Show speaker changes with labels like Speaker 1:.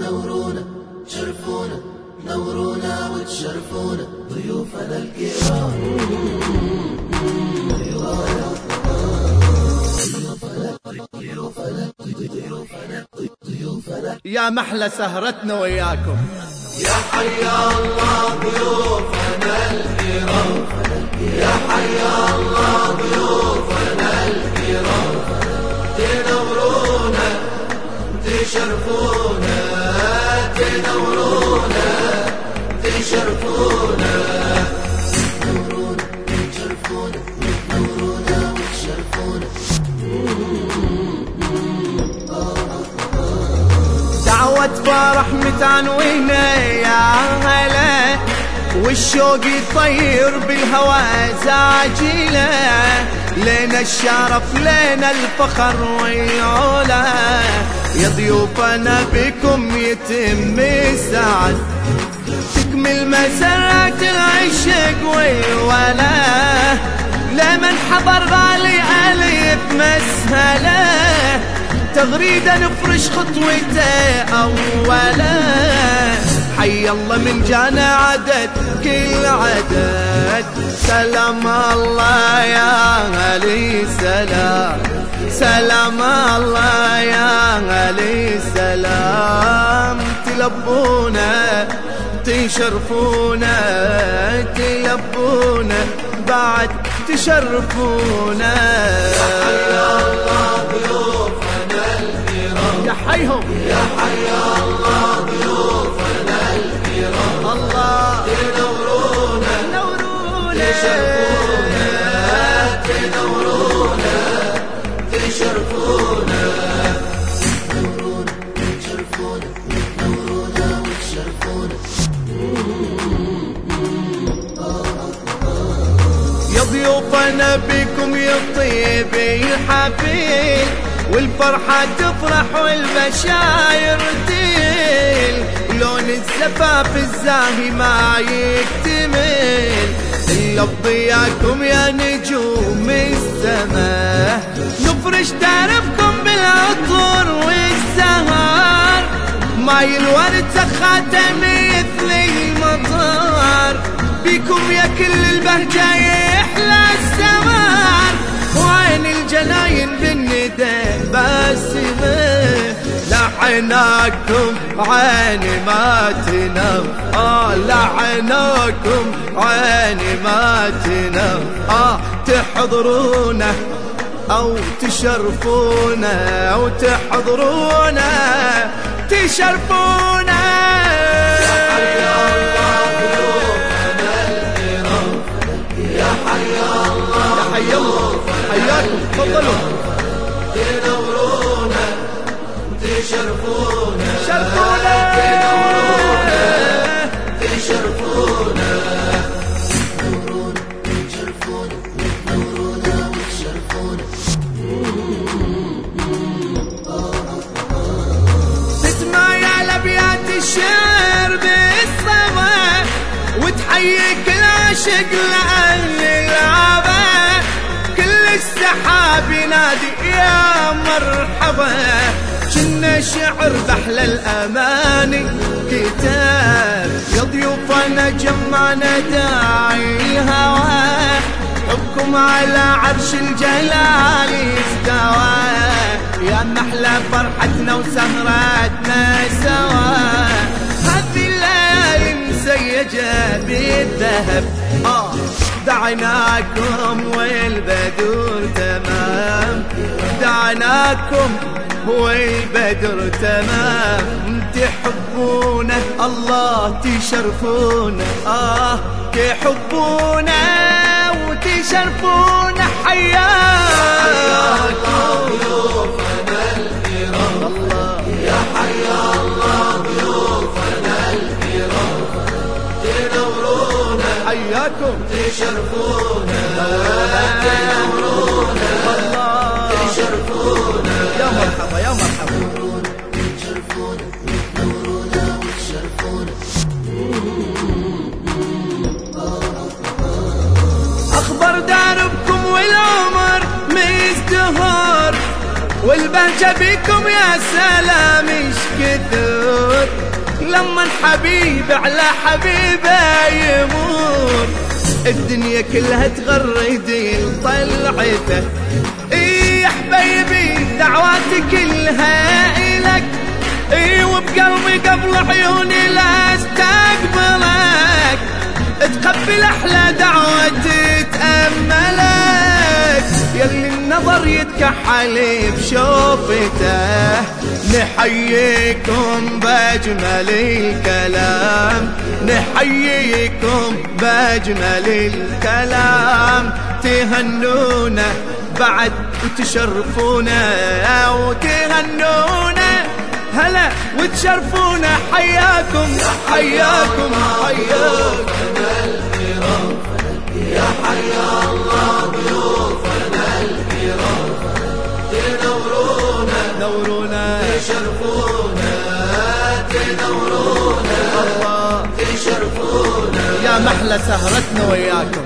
Speaker 1: نورونا شرفونا نورونا وتشرفونا ضيوفنا الكرام.
Speaker 2: يا محلى سهرتنا وياكم.
Speaker 1: يا حيا الله ضيوفنا الكرام. يا حيا الله.
Speaker 2: فرح متعنوينة يا هلا والشوق يطير بالهوى زاجيله لنا الشرف لنا الفخر والعلا يا ضيوفنا بكم يتم السعد. تكمل مسرات العشق والولا. لمن حضر غالي علي بمسهله تغريدة نفرش خطوته أولا. حي الله من جانا عدد كل عدد. سلام الله يا علي سلام. سلام الله يا علي سلام. تلبونا تشرفونا تلبونا. بعد تشرفونا.
Speaker 1: يا الله
Speaker 2: حيهم.
Speaker 1: يا حيا الله ضيوفنا الكرام
Speaker 2: الله
Speaker 1: تنورونا
Speaker 2: نورونا
Speaker 1: تشرفونا تنورونا تشرفونا نورونا تشرفونا نورونا وتشرفونا
Speaker 2: يا ضيوفنا بكم يطيب الحفيل والفرحة تفرح والبشاير تيل لون الزفاف الزاهي ما يكتمل. إلا بضياكم يا نجوم السماء نفرش دربكم بالعطر والزهر ماي الورد سخاته مثل المطر بيكم يا كل البهجة يحلى السمار وعين الجناين لعناكم عيني ما تنام. آه لعناكم عيني ما تنام. آه تحضرونا أو تشرفونا أو تحضرونا تشرفونا العاشق لاهل العبا كل السحاب ينادي يا مرحبا. كنا شعر بحلى الأماني كتاب يا ضيوفنا جمعنا داعي الهوى. حبكم على عرش الجلال استوى. يا محلى فرحتنا وسهرتنا سوا. هذه الليالي مسيجة بالذهب. دعناكم والبدر تمام. دعناكم والبدر تمام. تحبونا الله تشرفونا آه تحبونا وتشرفونا حياكم حياكم
Speaker 1: تشرفونا تنورونا
Speaker 2: الله
Speaker 1: تشرفونا
Speaker 2: يا مرحبا يا مرحبا. اخبر داربكم والعمر مزدهر والبهجة بكم يا سلام. ولما الحبيب على حبيبه يمور الدنيا كلها تغرد طلعته اي يا حبيبي دعواتي كلها إلك. اي وبقلبي قبل عيوني لا استقبلك. تقبل أحلى دعوتي تاملك يلي النظر يتكحل بشوفته نحييكم بأجمل الكلام. نحييكم بأجمل الكلام. تهنونا بعد وتشرفونا وتهنونا هلا وتشرفونا. حياكم حياكم.
Speaker 1: تشرفونا تنورونا
Speaker 2: الله
Speaker 1: تشرفونا
Speaker 2: يا محلى سهرتنا وياكم